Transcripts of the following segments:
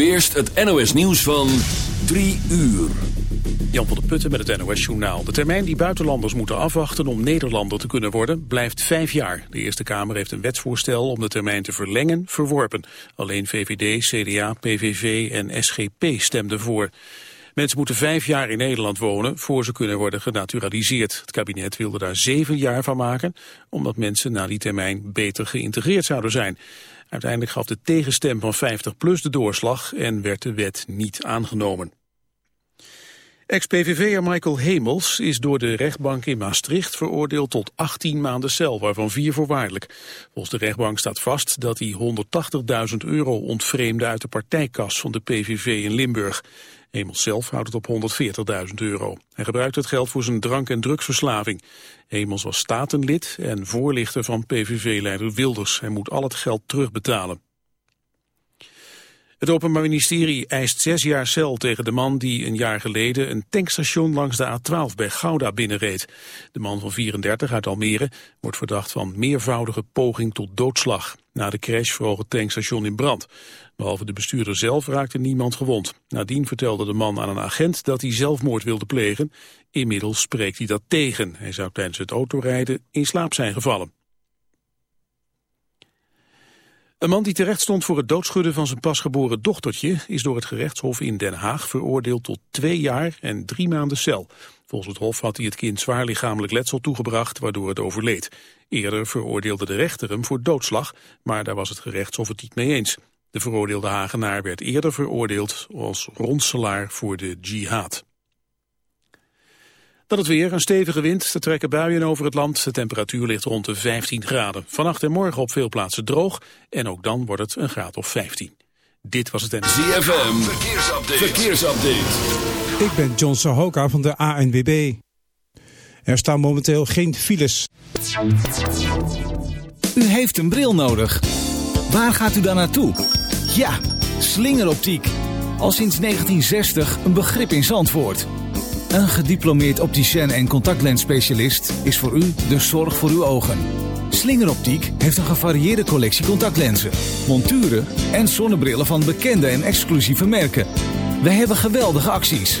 Eerst het NOS nieuws van 3 uur. Jan van der Putten met het NOS-journaal. De termijn die buitenlanders moeten afwachten om Nederlander te kunnen worden blijft vijf jaar. De Eerste Kamer heeft een wetsvoorstel om de termijn te verlengen verworpen. Alleen VVD, CDA, PVV en SGP stemden voor. Mensen moeten vijf jaar in Nederland wonen voor ze kunnen worden genaturaliseerd. Het kabinet wilde daar zeven jaar van maken, omdat mensen na die termijn beter geïntegreerd zouden zijn. Uiteindelijk gaf de tegenstem van 50PLUS de doorslag en werd de wet niet aangenomen. Ex-PVV'er Michael Hemels is door de rechtbank in Maastricht veroordeeld tot 18 maanden cel, waarvan vier voorwaardelijk. Volgens de rechtbank staat vast dat hij 180.000 euro ontvreemde uit de partijkas van de PVV in Limburg. Hemels zelf houdt het op 140.000 euro. Hij gebruikt het geld voor zijn drank- en drugsverslaving. Hemels was statenlid en voorlichter van PVV-leider Wilders. Hij moet al het geld terugbetalen. Het Openbaar Ministerie eist zes jaar cel tegen de man die een jaar geleden een tankstation langs de A12 bij Gouda binnenreed. De man van 34 uit Almere wordt verdacht van meervoudige poging tot doodslag. Na de crash vloog het tankstation in brand. Behalve de bestuurder zelf raakte niemand gewond. Nadien vertelde de man aan een agent dat hij zelfmoord wilde plegen. Inmiddels spreekt hij dat tegen. Hij zou tijdens het autorijden in slaap zijn gevallen. Een man die terecht stond voor het doodschudden van zijn pasgeboren dochtertje... is door het gerechtshof in Den Haag veroordeeld tot twee jaar en drie maanden cel. Volgens het hof had hij het kind zwaar lichamelijk letsel toegebracht... waardoor het overleed. Eerder veroordeelde de rechter hem voor doodslag... maar daar was het gerechtshof het niet mee eens. De veroordeelde Hagenaar werd eerder veroordeeld als ronselaar voor de jihad. Dan het weer, een stevige wind, er trekken buien over het land. De temperatuur ligt rond de 15 graden. Vannacht en morgen op veel plaatsen droog en ook dan wordt het een graad of 15. Dit was het en... ZFM, verkeersupdate. verkeersupdate. Ik ben John Sahoka van de ANWB. Er staan momenteel geen files. U heeft een bril nodig. Waar gaat u dan naartoe? Ja, slingeroptiek. Al sinds 1960 een begrip in Zandvoort. Een gediplomeerd opticien en contactlensspecialist is voor u de zorg voor uw ogen. Slingeroptiek heeft een gevarieerde collectie contactlenzen, monturen en zonnebrillen van bekende en exclusieve merken. Wij hebben geweldige acties.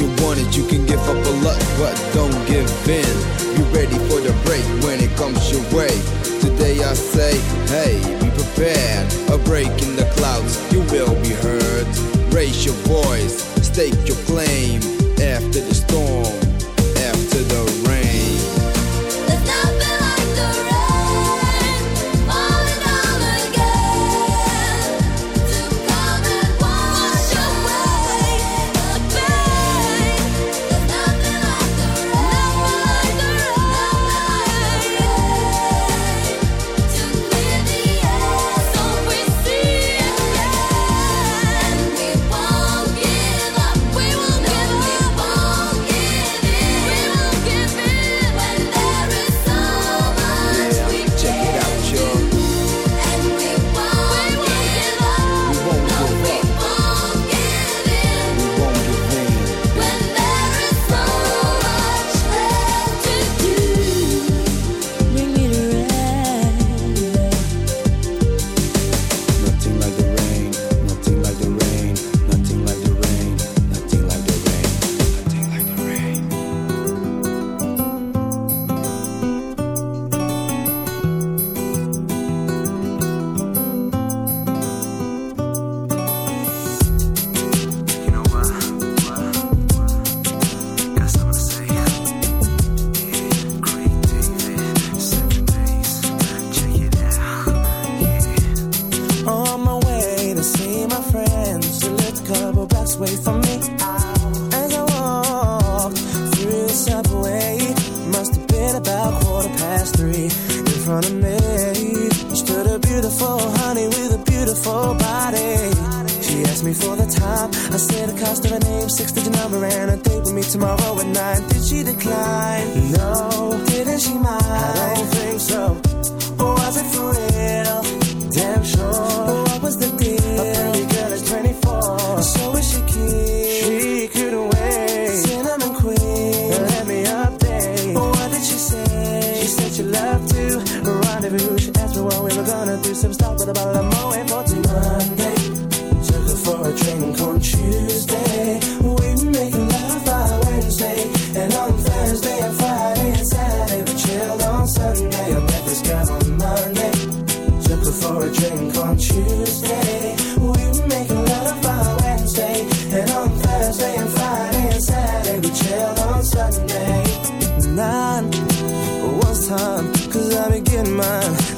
you want it, you can give up a lot, but don't give in. Be ready for the break when it comes your way. Today I say, hey, be prepared. A break in the clouds, you will be heard. Raise your voice, stake your claim beautiful honey with a beautiful body. She asked me for the time. I said the cost of her name, six digit number, and a date with me tomorrow at nine. Did she decline? No. Didn't she mind? I don't think so. Or was it for real?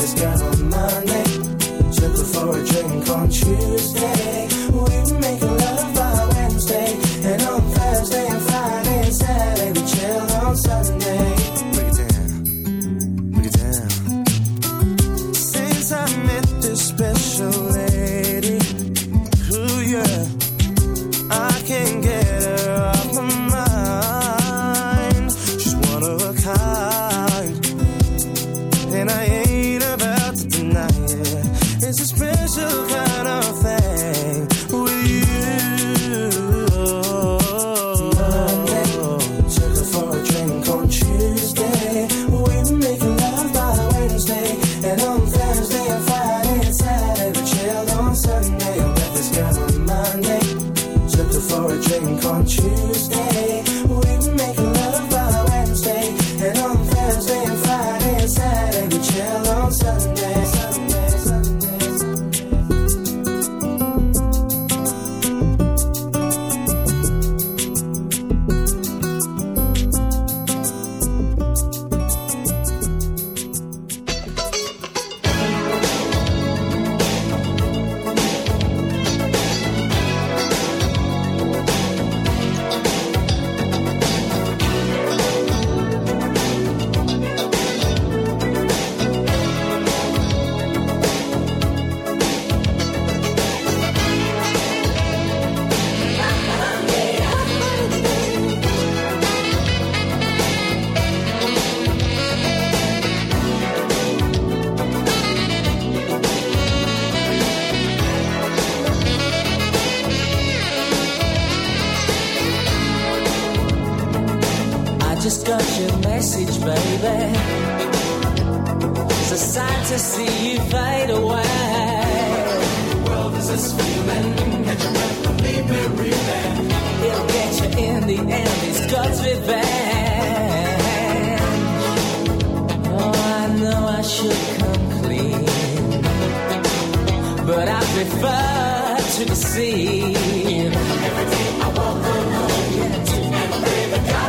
This girl just got your message, baby. It's a sight to see you fade away. The world is this feeling. Catch your breath leave me reeling. It'll get you in the end. It's God's revenge. Oh, I know I should come clean, but I prefer to deceive. Everything I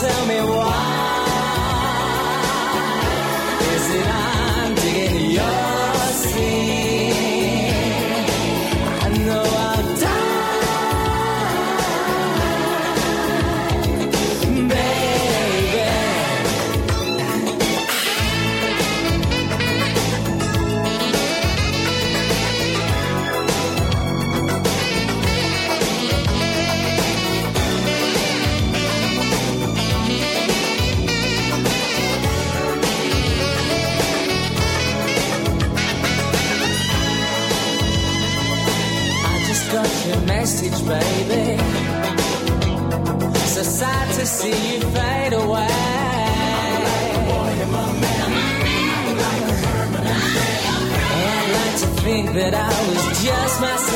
Tell me baby. So sad to see you fade away. I'd like to think that I was just myself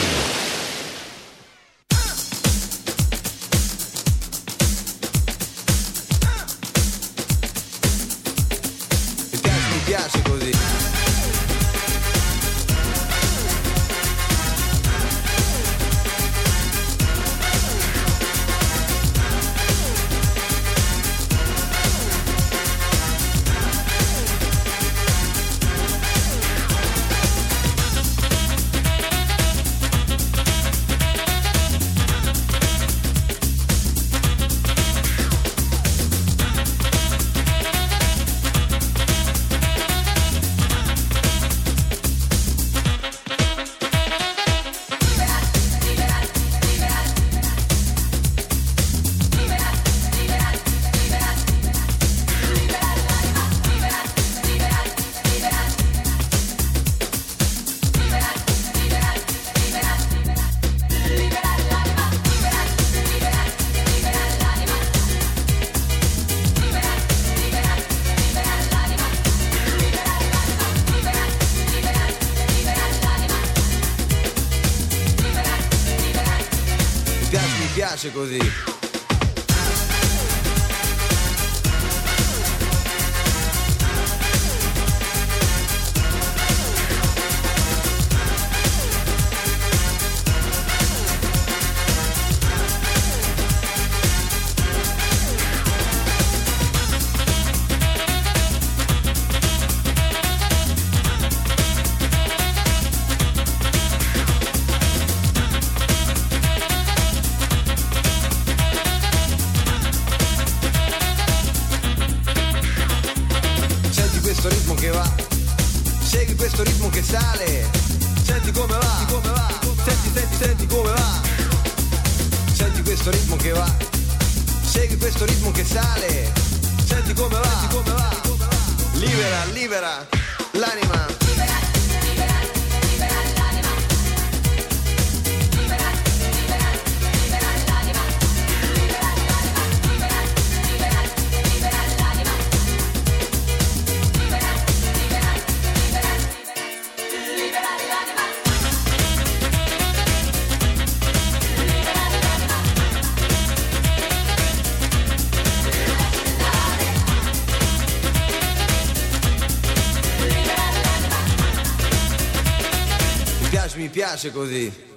piace così.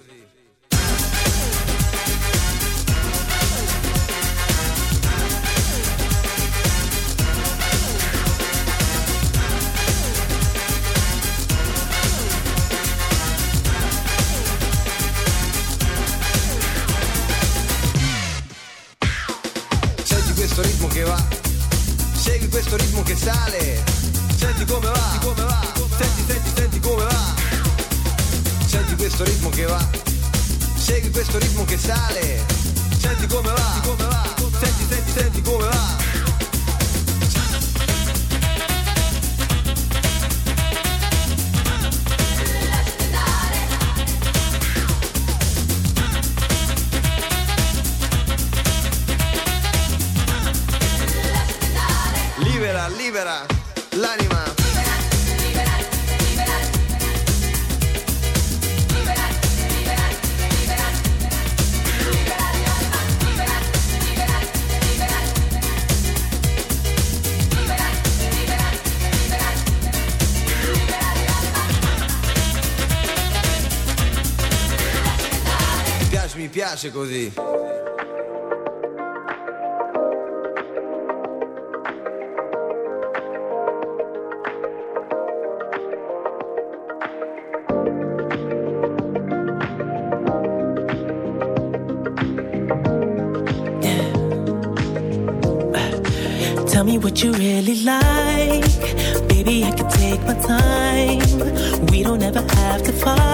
Piace, così. Tell me what you really like. Baby, I can take my time. We don't ever have to fight.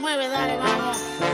mueve, dale, vamos.